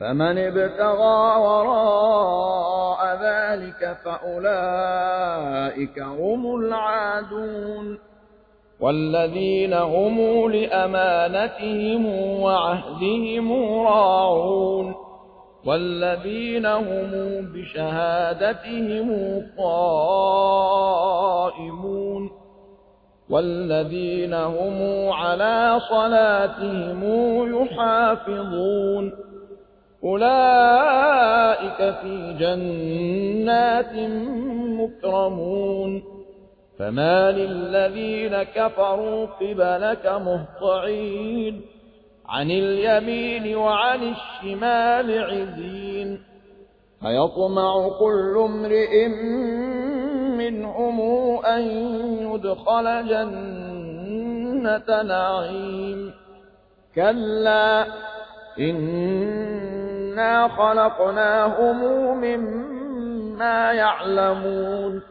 فمن ابتغى وراء ذلك فأولئك هم العادون. والذين هم لأمانتهم وعهدهم راعون. والذين هم بشهادتهم قائمون. والذين هم على صلاتهم يحافظون. أولئك في جنات مكرمون. فما للذين كفروا قبلك مهطعين. عن اليمين وعن الشمال عزين. فيطمع كل امرئ منهم أن يدخل جنة نعيم. كلا إنا خلقناهم مما يعلمون